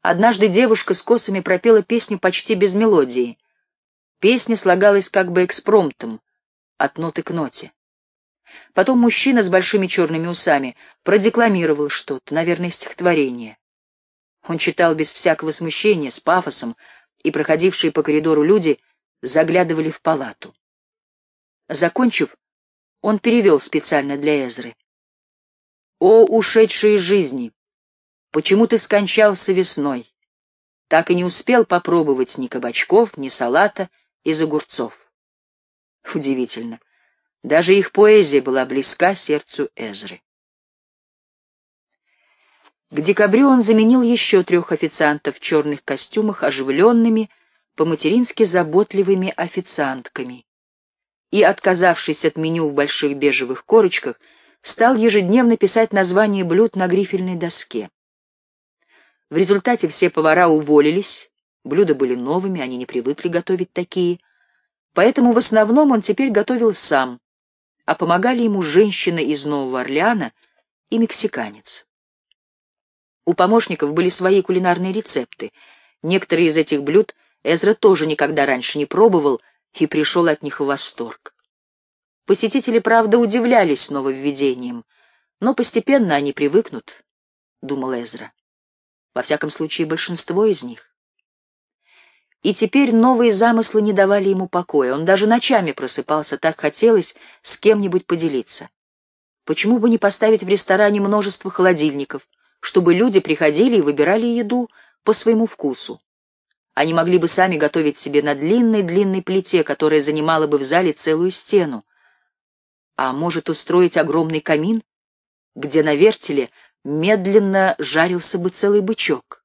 Однажды девушка с косами пропела песню почти без мелодии. Песня слагалась как бы экспромтом, от ноты к ноте. Потом мужчина с большими черными усами продекламировал что-то, наверное, стихотворение. Он читал без всякого смущения, с пафосом, и проходившие по коридору люди заглядывали в палату. Закончив, он перевел специально для Эзры. «О, ушедшие жизни! Почему ты скончался весной? Так и не успел попробовать ни кабачков, ни салата из огурцов». Удивительно. Даже их поэзия была близка сердцу Эзры. К декабрю он заменил еще трех официантов в черных костюмах оживленными, по-матерински заботливыми официантками. И, отказавшись от меню в больших бежевых корочках, стал ежедневно писать названия блюд на грифельной доске. В результате все повара уволились, блюда были новыми, они не привыкли готовить такие, поэтому в основном он теперь готовил сам, а помогали ему женщина из Нового Орлеана и мексиканец. У помощников были свои кулинарные рецепты. Некоторые из этих блюд Эзра тоже никогда раньше не пробовал и пришел от них в восторг. Посетители, правда, удивлялись нововведением, но постепенно они привыкнут, — думал Эзра. Во всяком случае, большинство из них. И теперь новые замыслы не давали ему покоя. Он даже ночами просыпался, так хотелось с кем-нибудь поделиться. Почему бы не поставить в ресторане множество холодильников, чтобы люди приходили и выбирали еду по своему вкусу? Они могли бы сами готовить себе на длинной-длинной плите, которая занимала бы в зале целую стену. А может устроить огромный камин, где на вертеле медленно жарился бы целый бычок.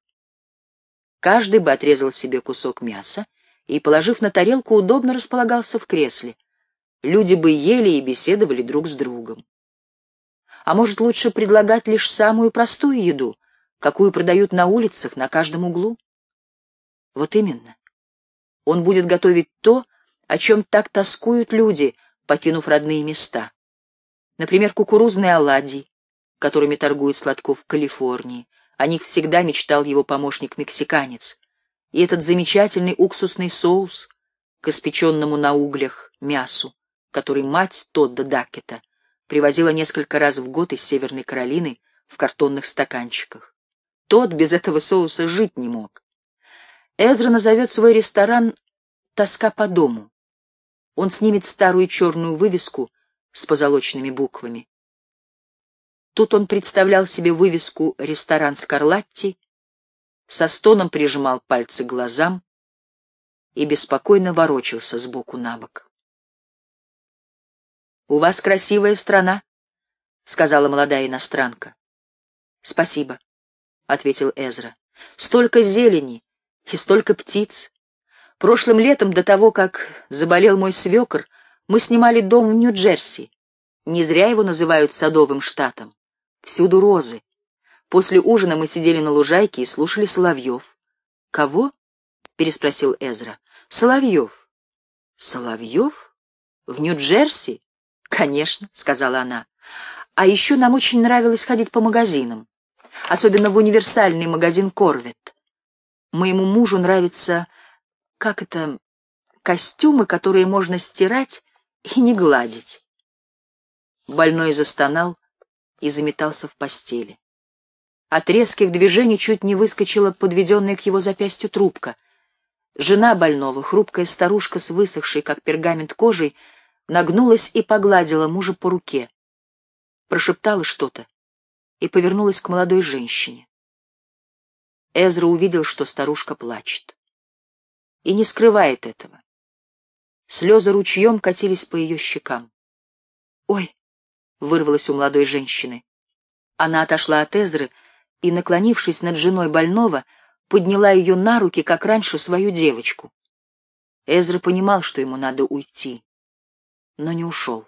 Каждый бы отрезал себе кусок мяса и, положив на тарелку, удобно располагался в кресле. Люди бы ели и беседовали друг с другом. А может, лучше предлагать лишь самую простую еду, какую продают на улицах, на каждом углу? Вот именно. Он будет готовить то, о чем так тоскуют люди, покинув родные места. Например, кукурузные оладьи, которыми торгуют Сладков в Калифорнии, о них всегда мечтал его помощник-мексиканец. И этот замечательный уксусный соус к испеченному на углях мясу, который мать Тодда Дакета привозила несколько раз в год из Северной Каролины в картонных стаканчиках. Тот без этого соуса жить не мог. Эзра назовет свой ресторан «Тоска по дому». Он снимет старую черную вывеску с позолоченными буквами. Тут он представлял себе вывеску «Ресторан Скарлатти», со стоном прижимал пальцы к глазам и беспокойно ворочался сбоку на бок. «У вас красивая страна», — сказала молодая иностранка. «Спасибо», — ответил Эзра. «Столько зелени и столько птиц. Прошлым летом, до того, как заболел мой свекр, мы снимали дом в Нью-Джерси. Не зря его называют садовым штатом. Всюду розы. После ужина мы сидели на лужайке и слушали Соловьев. «Кого?» — переспросил Эзра. «Соловьев». «Соловьев? В Нью-Джерси?» «Конечно», — сказала она. «А еще нам очень нравилось ходить по магазинам, особенно в универсальный магазин «Корвет». Моему мужу нравятся, как это, костюмы, которые можно стирать и не гладить». Больной застонал, и заметался в постели. От резких движений чуть не выскочила подведенная к его запястью трубка. Жена больного, хрупкая старушка с высохшей, как пергамент кожей, нагнулась и погладила мужа по руке. Прошептала что-то и повернулась к молодой женщине. Эзра увидел, что старушка плачет. И не скрывает этого. Слезы ручьем катились по ее щекам. «Ой!» Вырвалось у молодой женщины. Она отошла от Эзры и, наклонившись над женой больного, подняла ее на руки, как раньше, свою девочку. Эзра понимал, что ему надо уйти, но не ушел.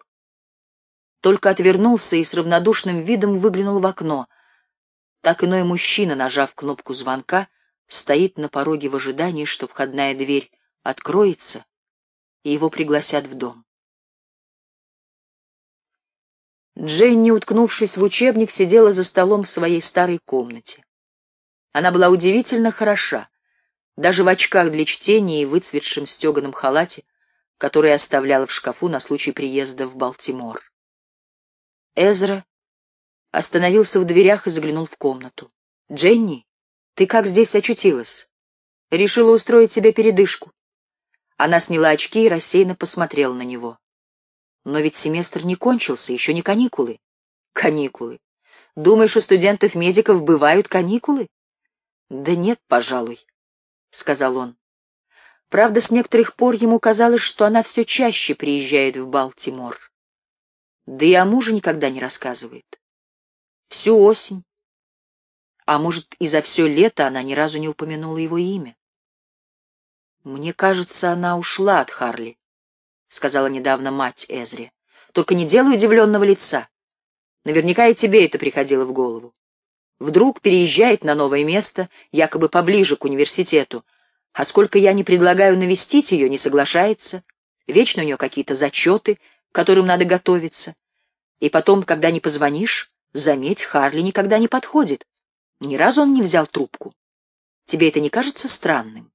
Только отвернулся и с равнодушным видом выглянул в окно. Так иной мужчина, нажав кнопку звонка, стоит на пороге в ожидании, что входная дверь откроется, и его пригласят в дом. Дженни, уткнувшись в учебник, сидела за столом в своей старой комнате. Она была удивительно хороша, даже в очках для чтения и выцветшем стеганом халате, который оставляла в шкафу на случай приезда в Балтимор. Эзра остановился в дверях и заглянул в комнату. «Дженни, ты как здесь очутилась? Решила устроить себе передышку?» Она сняла очки и рассеянно посмотрела на него. «Но ведь семестр не кончился, еще не каникулы». «Каникулы. Думаешь, у студентов-медиков бывают каникулы?» «Да нет, пожалуй», — сказал он. Правда, с некоторых пор ему казалось, что она все чаще приезжает в Балтимор. Да и о муже никогда не рассказывает. Всю осень. А может, и за все лето она ни разу не упомянула его имя. «Мне кажется, она ушла от Харли», — сказала недавно мать Эзри. «Только не делай удивленного лица. Наверняка и тебе это приходило в голову. Вдруг переезжает на новое место, якобы поближе к университету, а сколько я не предлагаю навестить ее, не соглашается. Вечно у нее какие-то зачеты, к которым надо готовиться. И потом, когда не позвонишь, заметь, Харли никогда не подходит. Ни разу он не взял трубку. Тебе это не кажется странным?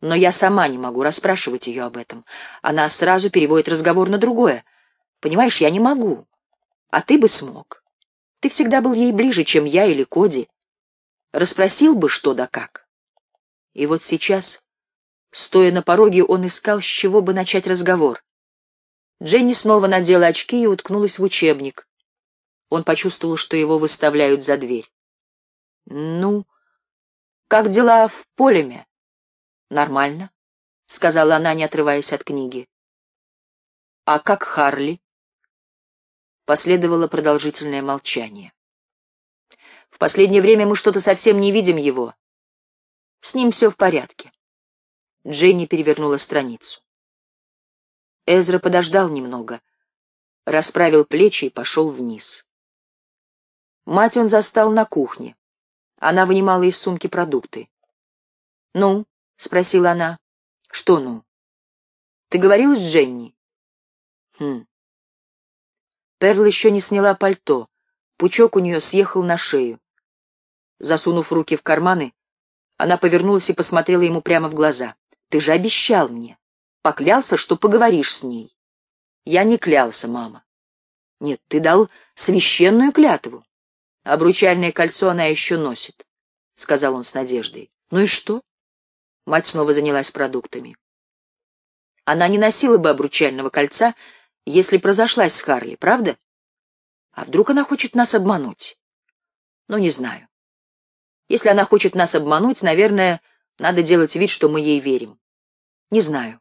Но я сама не могу расспрашивать ее об этом. Она сразу переводит разговор на другое. Понимаешь, я не могу. А ты бы смог. Ты всегда был ей ближе, чем я или Коди. Расспросил бы что да как. И вот сейчас, стоя на пороге, он искал, с чего бы начать разговор. Дженни снова надела очки и уткнулась в учебник. Он почувствовал, что его выставляют за дверь. «Ну, как дела в Полеме?» «Нормально», — сказала она, не отрываясь от книги. «А как Харли?» Последовало продолжительное молчание. «В последнее время мы что-то совсем не видим его. С ним все в порядке». Дженни перевернула страницу. Эзра подождал немного, расправил плечи и пошел вниз. Мать он застал на кухне. Она вынимала из сумки продукты. «Ну?» — спросила она. «Что ну?» «Ты говорил с Дженни?» «Хм». Перл еще не сняла пальто. Пучок у нее съехал на шею. Засунув руки в карманы, она повернулась и посмотрела ему прямо в глаза. «Ты же обещал мне. Поклялся, что поговоришь с ней». «Я не клялся, мама». «Нет, ты дал священную клятву. Обручальное кольцо она еще носит», — сказал он с надеждой. «Ну и что?» Мать снова занялась продуктами. Она не носила бы обручального кольца, если прозашлась с Харли, правда? А вдруг она хочет нас обмануть? Ну, не знаю. Если она хочет нас обмануть, наверное, надо делать вид, что мы ей верим. Не знаю.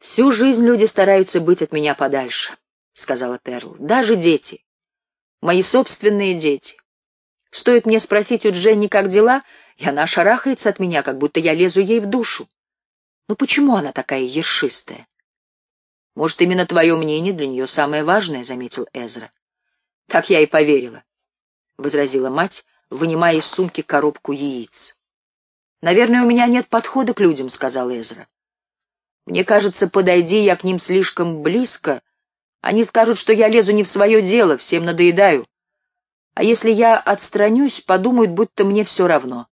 Всю жизнь люди стараются быть от меня подальше, — сказала Перл. Даже дети. Мои собственные дети. Стоит мне спросить у Дженни, как дела, и она шарахается от меня, как будто я лезу ей в душу. Ну почему она такая ершистая? Может, именно твое мнение для нее самое важное, — заметил Эзра. Так я и поверила, — возразила мать, вынимая из сумки коробку яиц. Наверное, у меня нет подхода к людям, — сказал Эзра. Мне кажется, подойди я к ним слишком близко, они скажут, что я лезу не в свое дело, всем надоедаю. А если я отстранюсь, подумают, будто мне все равно.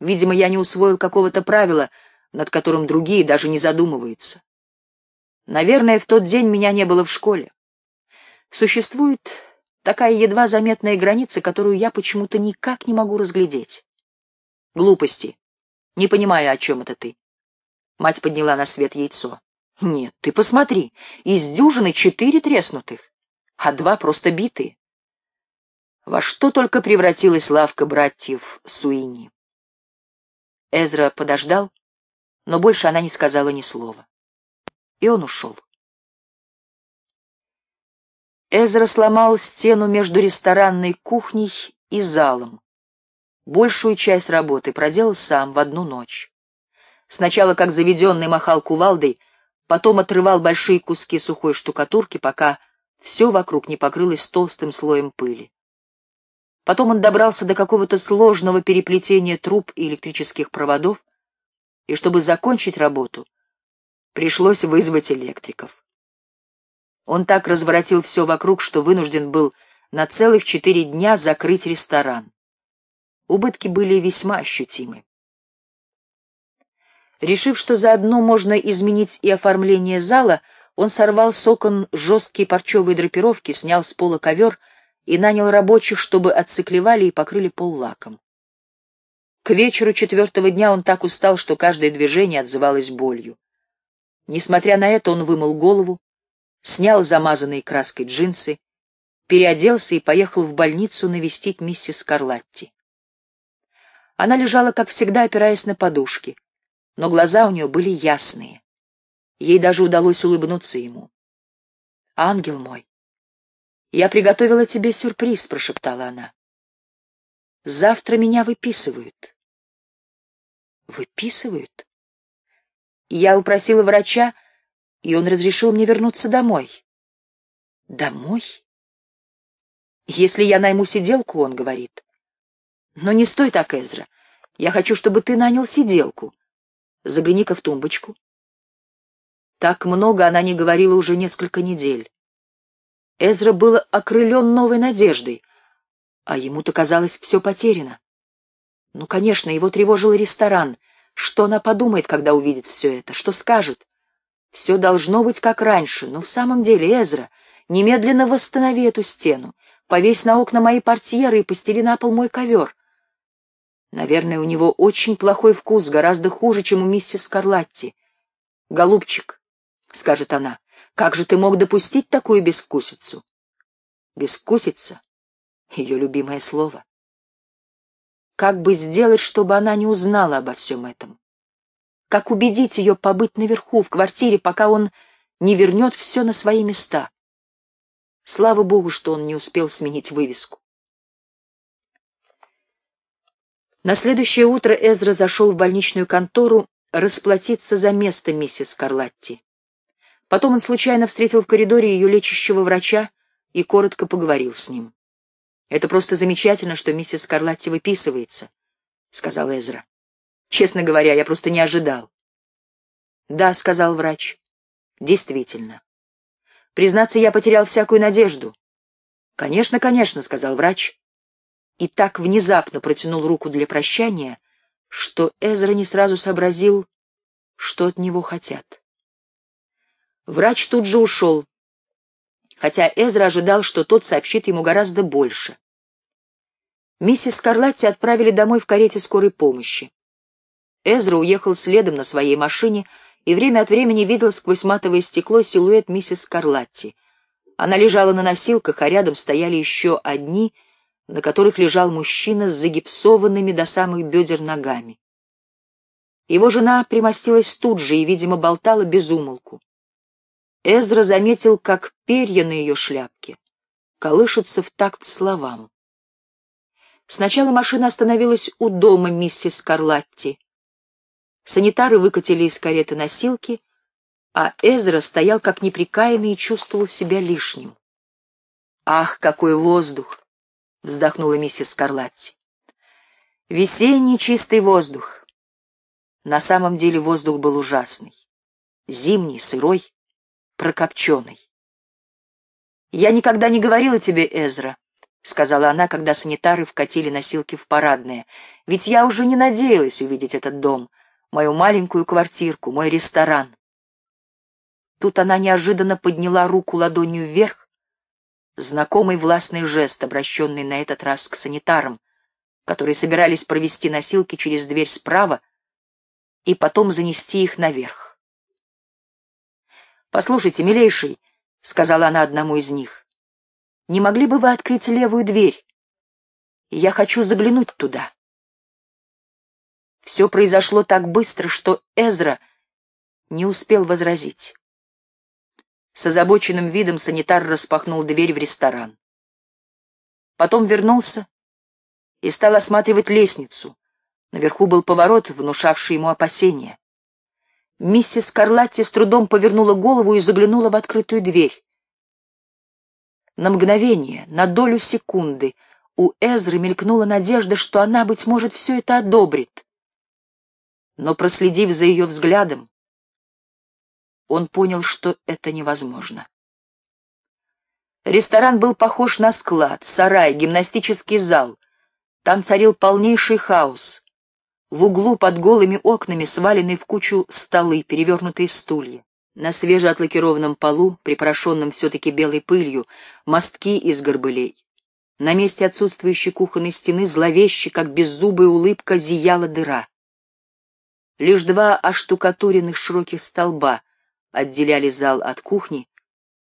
Видимо, я не усвоил какого-то правила, над которым другие даже не задумываются. Наверное, в тот день меня не было в школе. Существует такая едва заметная граница, которую я почему-то никак не могу разглядеть. Глупости. Не понимаю, о чем это ты. Мать подняла на свет яйцо. Нет, ты посмотри, из дюжины четыре треснутых, а два просто битые. Во что только превратилась лавка братьев Суини. Эзра подождал, но больше она не сказала ни слова. И он ушел. Эзра сломал стену между ресторанной кухней и залом. Большую часть работы проделал сам в одну ночь. Сначала, как заведенный, махал кувалдой, потом отрывал большие куски сухой штукатурки, пока все вокруг не покрылось толстым слоем пыли. Потом он добрался до какого-то сложного переплетения труб и электрических проводов, и чтобы закончить работу, пришлось вызвать электриков. Он так разворотил все вокруг, что вынужден был на целых четыре дня закрыть ресторан. Убытки были весьма ощутимы. Решив, что заодно можно изменить и оформление зала, он сорвал с окон жесткие парчевые драпировки, снял с пола ковер и нанял рабочих, чтобы отциклевали и покрыли пол лаком. К вечеру четвертого дня он так устал, что каждое движение отзывалось болью. Несмотря на это, он вымыл голову, снял замазанные краской джинсы, переоделся и поехал в больницу навестить миссис Карлатти. Она лежала, как всегда, опираясь на подушки, но глаза у нее были ясные. Ей даже удалось улыбнуться ему. «Ангел мой, я приготовила тебе сюрприз», — прошептала она. «Завтра меня выписывают». «Выписывают?» Я упросила врача, и он разрешил мне вернуться домой. «Домой?» «Если я найму сиделку», — он говорит. «Но не стой так, Эзра. Я хочу, чтобы ты нанял сиделку. Загляни-ка в тумбочку». Так много она не говорила уже несколько недель. Эзра был окрылен новой надеждой, а ему-то казалось все потеряно. Ну, конечно, его тревожил ресторан. Что она подумает, когда увидит все это? Что скажет? Все должно быть как раньше, но в самом деле, Эзра, немедленно восстанови эту стену, повесь на окна мои портьеры и постели на пол мой ковер. Наверное, у него очень плохой вкус, гораздо хуже, чем у миссис Карлатти. Голубчик, — скажет она. «Как же ты мог допустить такую безвкусицу?» «Безвкусица» — ее любимое слово. Как бы сделать, чтобы она не узнала обо всем этом? Как убедить ее побыть наверху, в квартире, пока он не вернет все на свои места? Слава богу, что он не успел сменить вывеску. На следующее утро Эзра зашел в больничную контору расплатиться за место миссис Карлатти. Потом он случайно встретил в коридоре ее лечащего врача и коротко поговорил с ним. «Это просто замечательно, что миссис Карлатти выписывается», — сказал Эзра. «Честно говоря, я просто не ожидал». «Да», — сказал врач, — «действительно. Признаться, я потерял всякую надежду». «Конечно, конечно», — сказал врач. И так внезапно протянул руку для прощания, что Эзра не сразу сообразил, что от него хотят. Врач тут же ушел, хотя Эзра ожидал, что тот сообщит ему гораздо больше. Миссис Скарлатти отправили домой в карете скорой помощи. Эзра уехал следом на своей машине и время от времени видел сквозь матовое стекло силуэт миссис Скарлатти. Она лежала на носилках, а рядом стояли еще одни, на которых лежал мужчина с загипсованными до самых бедер ногами. Его жена примостилась тут же и, видимо, болтала без умолку. Эзра заметил, как перья на ее шляпке колышутся в такт словам. Сначала машина остановилась у дома миссис Карлатти. Санитары выкатили из кареты носилки, а Эзра стоял как неприкаянный и чувствовал себя лишним. «Ах, какой воздух!» — вздохнула миссис Карлатти. «Весенний чистый воздух». На самом деле воздух был ужасный. Зимний, сырой, прокопченый. «Я никогда не говорила тебе, Эзра», — сказала она, когда санитары вкатили носилки в парадное, «ведь я уже не надеялась увидеть этот дом, мою маленькую квартирку, мой ресторан». Тут она неожиданно подняла руку ладонью вверх, знакомый властный жест, обращенный на этот раз к санитарам, которые собирались провести носилки через дверь справа и потом занести их наверх. «Послушайте, милейший», — сказала она одному из них, — «не могли бы вы открыть левую дверь? Я хочу заглянуть туда». Все произошло так быстро, что Эзра не успел возразить. С озабоченным видом санитар распахнул дверь в ресторан. Потом вернулся и стал осматривать лестницу. Наверху был поворот, внушавший ему опасения. Миссис Карлатти с трудом повернула голову и заглянула в открытую дверь. На мгновение, на долю секунды, у Эзры мелькнула надежда, что она, быть может, все это одобрит. Но, проследив за ее взглядом, он понял, что это невозможно. Ресторан был похож на склад, сарай, гимнастический зал. Там царил полнейший хаос. В углу под голыми окнами свалены в кучу столы, перевернутые стулья. На свежеотлакированном полу, припорошенном все-таки белой пылью, мостки из горбылей. На месте отсутствующей кухонной стены зловеще, как беззубая улыбка, зияла дыра. Лишь два оштукатуренных широких столба отделяли зал от кухни,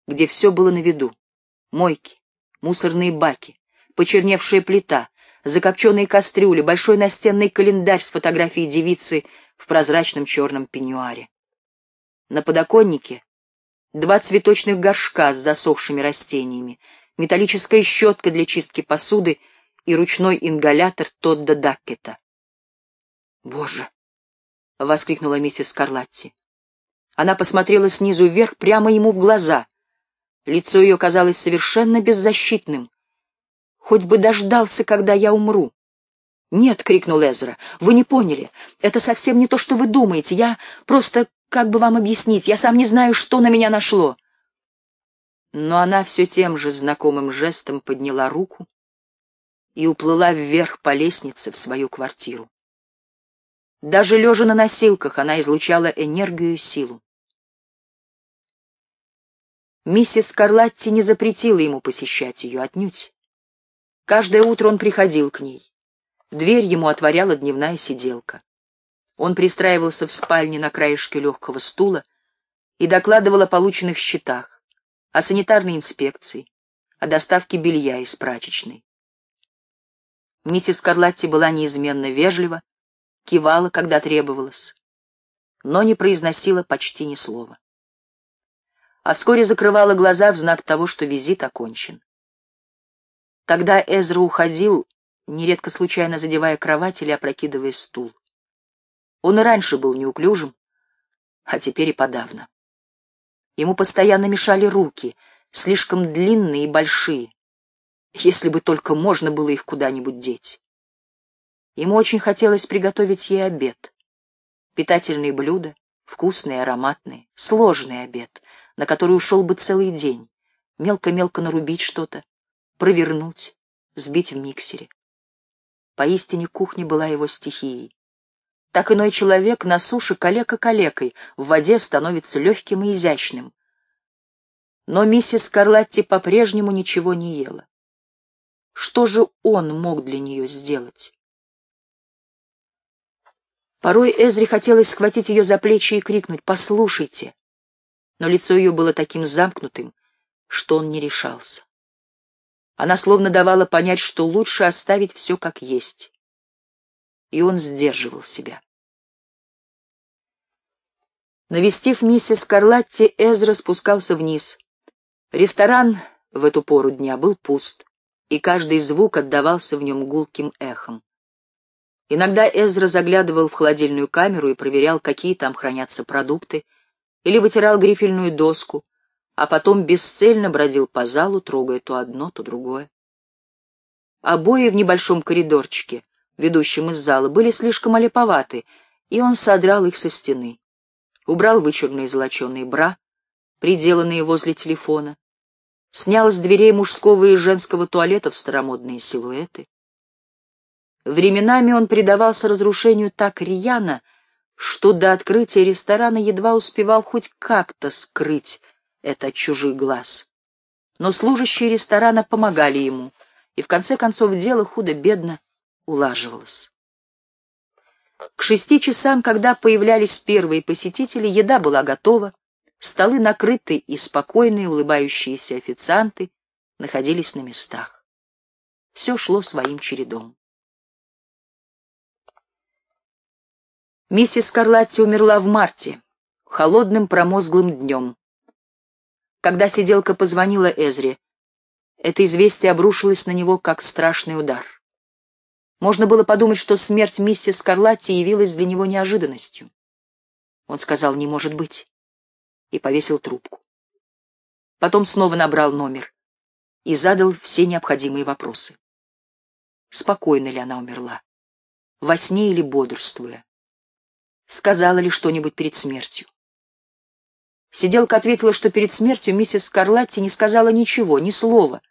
где все было на виду. Мойки, мусорные баки, почерневшая плита, закопченные кастрюли, большой настенный календарь с фотографией девицы в прозрачном черном пеньюаре. На подоконнике два цветочных горшка с засохшими растениями, металлическая щетка для чистки посуды и ручной ингалятор Тодда Даккета. «Боже!» — воскликнула миссис Скарлатти. Она посмотрела снизу вверх прямо ему в глаза. Лицо ее казалось совершенно беззащитным. Хоть бы дождался, когда я умру. «Нет», — крикнул Эзра, — «вы не поняли. Это совсем не то, что вы думаете. Я просто, как бы вам объяснить, я сам не знаю, что на меня нашло». Но она все тем же знакомым жестом подняла руку и уплыла вверх по лестнице в свою квартиру. Даже лежа на носилках она излучала энергию и силу. Миссис Карлатти не запретила ему посещать ее отнюдь. Каждое утро он приходил к ней. Дверь ему отворяла дневная сиделка. Он пристраивался в спальне на краешке легкого стула и докладывал о полученных счетах, о санитарной инспекции, о доставке белья из прачечной. Миссис Карлатти была неизменно вежлива, кивала, когда требовалось, но не произносила почти ни слова а вскоре закрывала глаза в знак того, что визит окончен. Тогда Эзра уходил, нередко случайно задевая кровать или опрокидывая стул. Он и раньше был неуклюжим, а теперь и подавно. Ему постоянно мешали руки, слишком длинные и большие, если бы только можно было их куда-нибудь деть. Ему очень хотелось приготовить ей обед. Питательные блюда, вкусные, ароматные, сложный обед, на который ушел бы целый день, мелко-мелко нарубить что-то, провернуть, сбить в миксере. Поистине кухня была его стихией. Так иной человек на суше калека-калекой, в воде становится легким и изящным. Но миссис Карлатти по-прежнему ничего не ела. Что же он мог для нее сделать? Порой Эзри хотелось схватить ее за плечи и крикнуть «Послушайте!» но лицо ее было таким замкнутым, что он не решался. Она словно давала понять, что лучше оставить все как есть. И он сдерживал себя. Навестив миссис Карлатти, Эзра спускался вниз. Ресторан в эту пору дня был пуст, и каждый звук отдавался в нем гулким эхом. Иногда Эзра заглядывал в холодильную камеру и проверял, какие там хранятся продукты, или вытирал грифельную доску, а потом бесцельно бродил по залу, трогая то одно, то другое. Обои в небольшом коридорчике, ведущем из зала, были слишком олиповаты, и он содрал их со стены. Убрал вычурные золоченые бра, приделанные возле телефона, снял с дверей мужского и женского туалетов старомодные силуэты. Временами он предавался разрушению так рьяно, что до открытия ресторана едва успевал хоть как-то скрыть это от чужих глаз. Но служащие ресторана помогали ему, и в конце концов дело худо-бедно улаживалось. К шести часам, когда появлялись первые посетители, еда была готова, столы накрыты и спокойные улыбающиеся официанты находились на местах. Все шло своим чередом. Миссис Карлатти умерла в марте, холодным промозглым днем. Когда сиделка позвонила Эзре, это известие обрушилось на него, как страшный удар. Можно было подумать, что смерть миссис Карлатти явилась для него неожиданностью. Он сказал «не может быть» и повесил трубку. Потом снова набрал номер и задал все необходимые вопросы. Спокойно ли она умерла? Во сне или бодрствуя? сказала ли что-нибудь перед смертью. Сиделка ответила, что перед смертью миссис Скарлатти не сказала ничего, ни слова,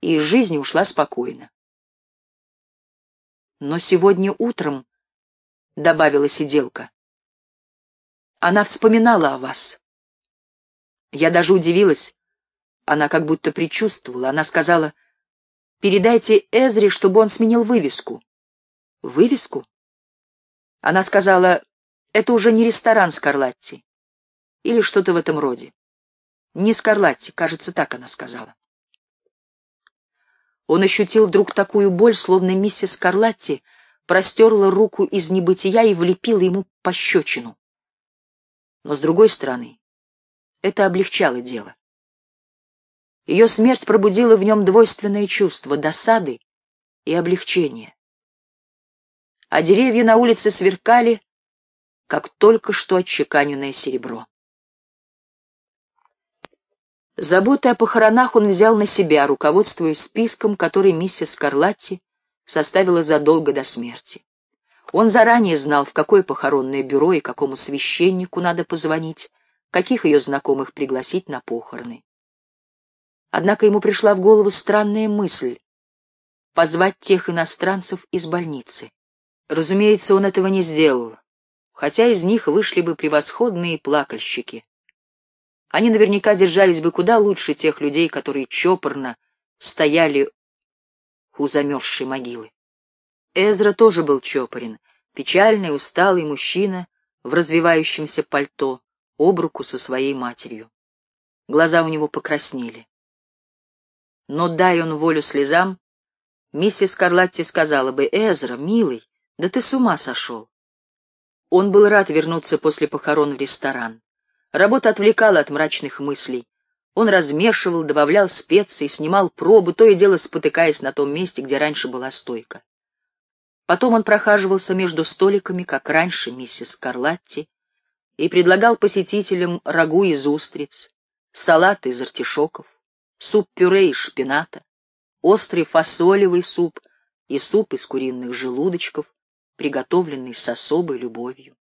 и из жизни ушла спокойно. Но сегодня утром, — добавила сиделка, — она вспоминала о вас. Я даже удивилась. Она как будто предчувствовала. Она сказала, передайте Эзре, чтобы он сменил вывеску. Вывеску? Она сказала, это уже не ресторан Скарлатти. Или что-то в этом роде. Не Скарлатти, кажется, так она сказала. Он ощутил вдруг такую боль, словно миссис Скарлатти простерла руку из небытия и влепила ему пощечину. Но, с другой стороны, это облегчало дело. Ее смерть пробудила в нем двойственное чувство — досады и облегчения. А деревья на улице сверкали, как только что отчеканенное серебро. Заботы о похоронах он взял на себя, руководствуясь списком, который миссис Карлатти составила задолго до смерти. Он заранее знал, в какое похоронное бюро и какому священнику надо позвонить, каких ее знакомых пригласить на похороны. Однако ему пришла в голову странная мысль — позвать тех иностранцев из больницы. Разумеется, он этого не сделал, хотя из них вышли бы превосходные плакальщики. Они наверняка держались бы куда лучше тех людей, которые чопорно стояли у замерзшей могилы. Эзра тоже был чопорен, печальный, усталый мужчина в развивающемся пальто, об руку со своей матерью. Глаза у него покраснели. Но дай он волю слезам, миссис Карлатти сказала бы, «Эзра, милый, да ты с ума сошел». Он был рад вернуться после похорон в ресторан. Работа отвлекала от мрачных мыслей. Он размешивал, добавлял специи, снимал пробы, то и дело спотыкаясь на том месте, где раньше была стойка. Потом он прохаживался между столиками, как раньше миссис Карлатти, и предлагал посетителям рагу из устриц, салат из артишоков, суп-пюре из шпината, острый фасолевый суп и суп из куриных желудочков, приготовленный с особой любовью.